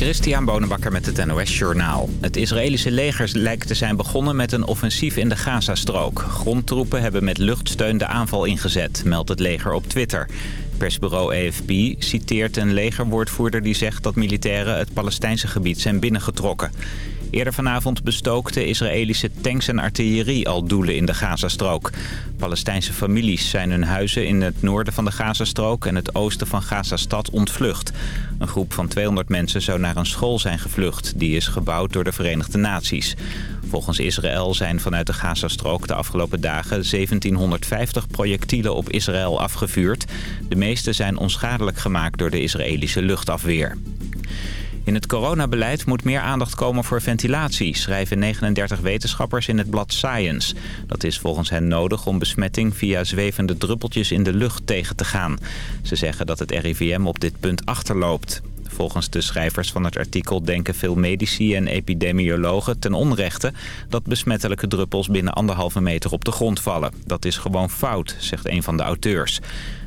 Christian Bonenbakker met het NOS Journaal. Het Israëlische leger lijkt te zijn begonnen met een offensief in de Gazastrook. Grondtroepen hebben met luchtsteun de aanval ingezet, meldt het leger op Twitter. Persbureau AFP citeert een legerwoordvoerder die zegt dat militairen het Palestijnse gebied zijn binnengetrokken. Eerder vanavond bestookte Israëlische tanks en artillerie al doelen in de Gazastrook. Palestijnse families zijn hun huizen in het noorden van de Gazastrook en het oosten van Gazastad ontvlucht. Een groep van 200 mensen zou naar een school zijn gevlucht. Die is gebouwd door de Verenigde Naties. Volgens Israël zijn vanuit de Gazastrook de afgelopen dagen 1750 projectielen op Israël afgevuurd. De meeste zijn onschadelijk gemaakt door de Israëlische luchtafweer. In het coronabeleid moet meer aandacht komen voor ventilatie, schrijven 39 wetenschappers in het blad Science. Dat is volgens hen nodig om besmetting via zwevende druppeltjes in de lucht tegen te gaan. Ze zeggen dat het RIVM op dit punt achterloopt. Volgens de schrijvers van het artikel denken veel medici en epidemiologen ten onrechte... dat besmettelijke druppels binnen anderhalve meter op de grond vallen. Dat is gewoon fout, zegt een van de auteurs.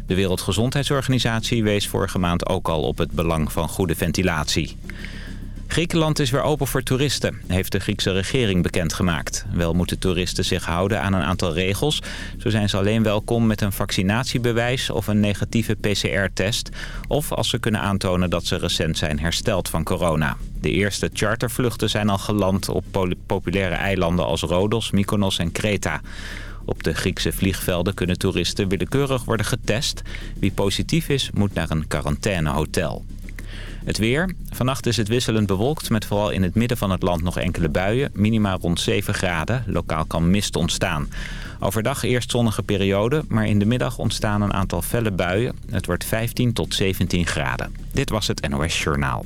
De Wereldgezondheidsorganisatie wees vorige maand ook al op het belang van goede ventilatie. Griekenland is weer open voor toeristen, heeft de Griekse regering bekendgemaakt. Wel moeten toeristen zich houden aan een aantal regels. Zo zijn ze alleen welkom met een vaccinatiebewijs of een negatieve PCR-test... of als ze kunnen aantonen dat ze recent zijn hersteld van corona. De eerste chartervluchten zijn al geland op populaire eilanden als Rodos, Mykonos en Kreta. Op de Griekse vliegvelden kunnen toeristen willekeurig worden getest. Wie positief is, moet naar een quarantainehotel. Het weer. Vannacht is het wisselend bewolkt met vooral in het midden van het land nog enkele buien. Minimaal rond 7 graden. Lokaal kan mist ontstaan. Overdag eerst zonnige periode, maar in de middag ontstaan een aantal felle buien. Het wordt 15 tot 17 graden. Dit was het NOS Journaal.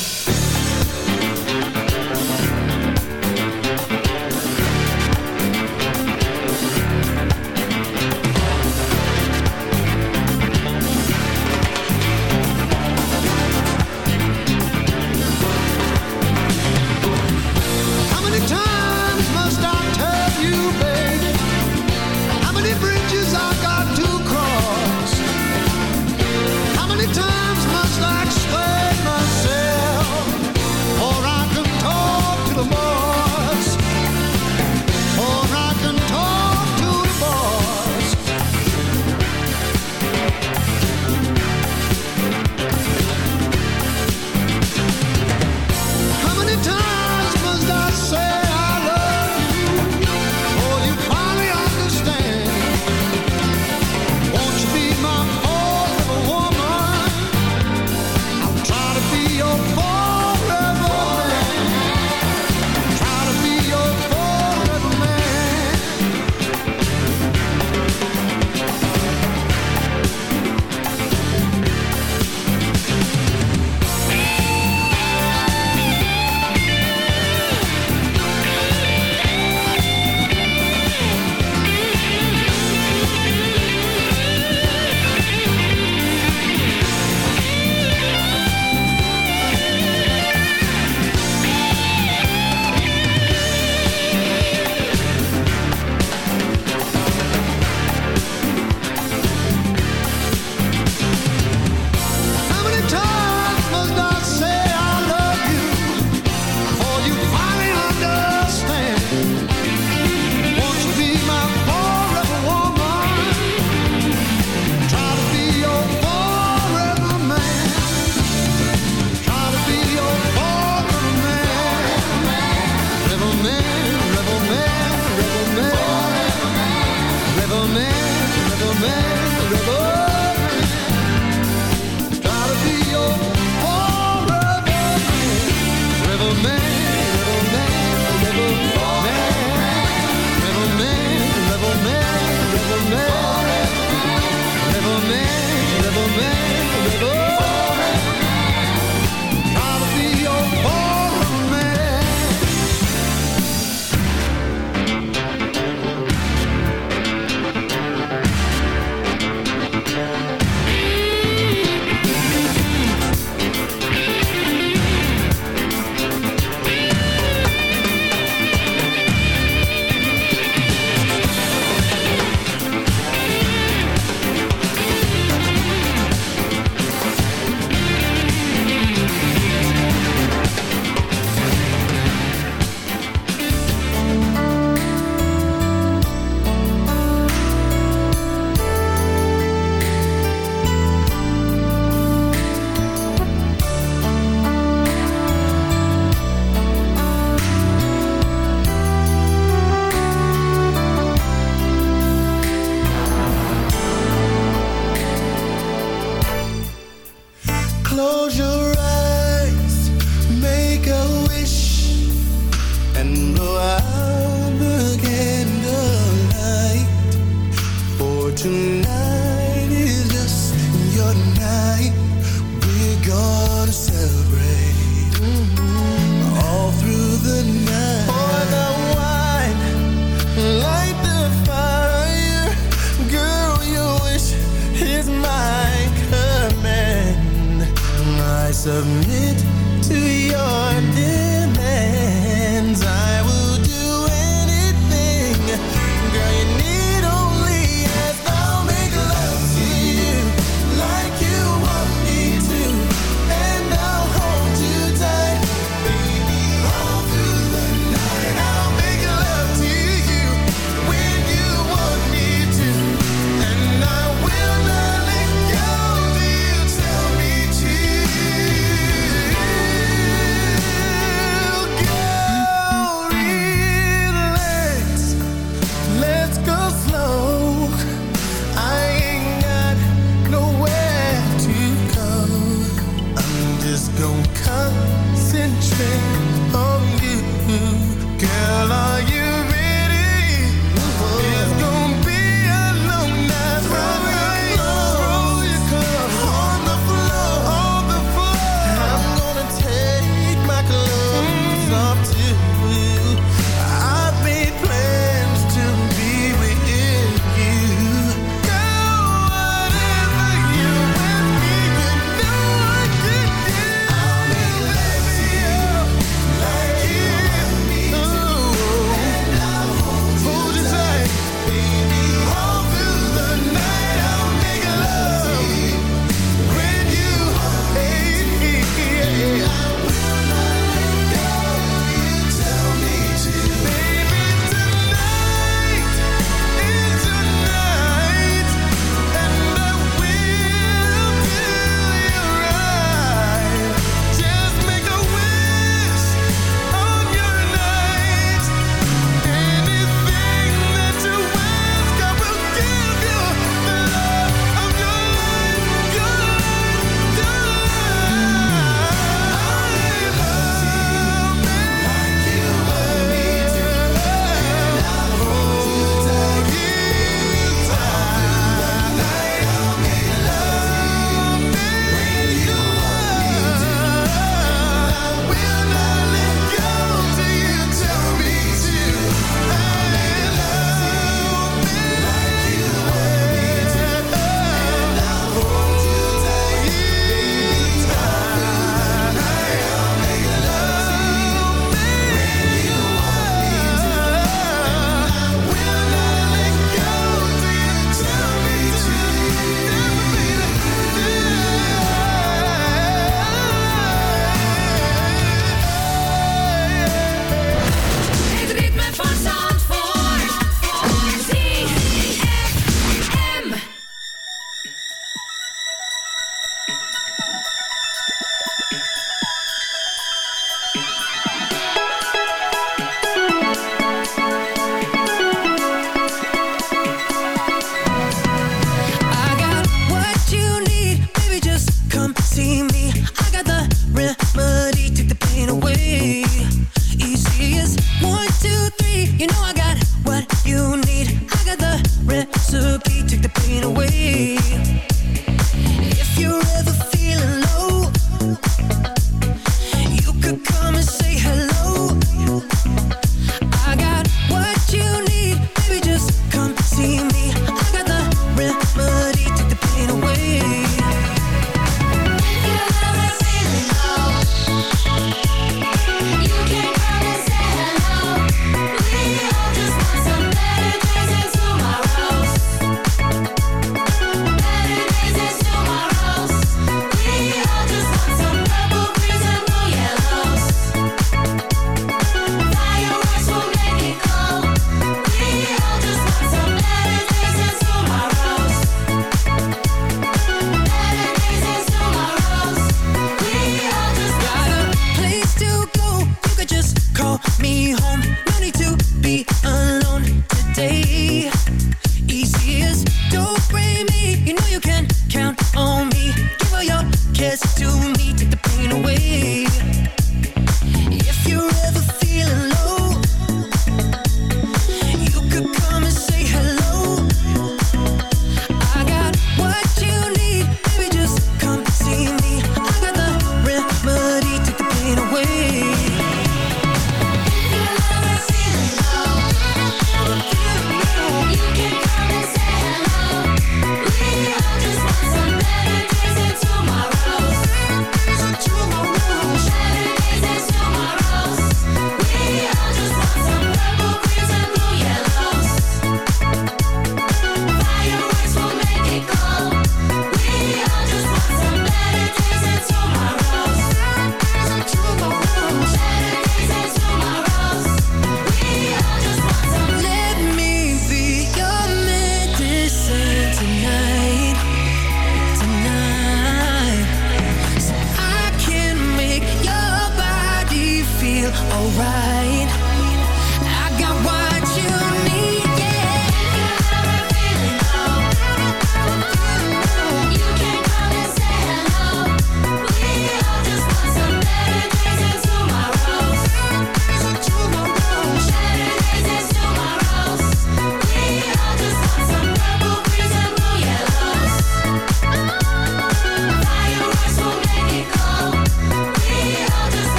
of me.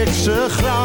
ik ze eh, graag.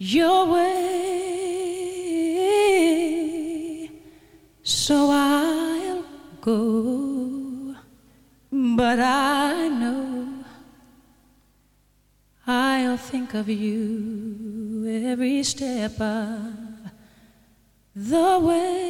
your way. So I'll go, but I know I'll think of you every step of the way.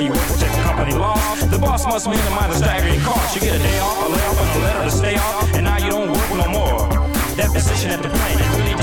Where you protect the company laws. The boss must minimize the staggering cost. You get a day off, a layoff, and a letter to stay off. And now you don't work no more. That position at the plant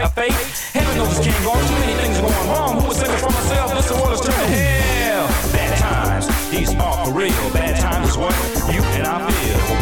a fate? Heaven knows this can't. Too many things are going wrong. Who save it from myself? This world is turning to hell. Bad times, these are for real. Bad times is what you and I feel.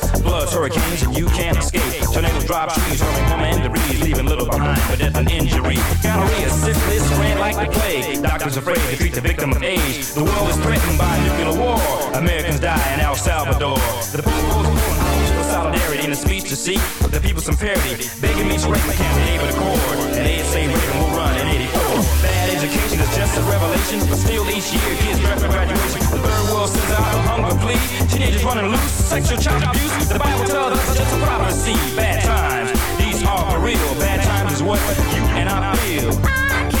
Floods, hurricanes, and you can't escape. Tornadoes drop trees, hurling home and debris, leaving little behind for death and injury. Gonorrhea, syphilis, ran like the plague. Doctors afraid to treat the victim of age. The world is threatened by nuclear war. Americans die in El Salvador. The people's in a speech to seek the people some parity. Begging me to break my be able to accord. And they say Reagan will run in 84. Bad education is just a revelation, but still each year kids draft for graduation. The third world sends out a hunger plea. Teenagers running loose, sexual child abuse. The Bible tells us it's just a prophecy. Bad times, these are for real. Bad times is what you and I feel. You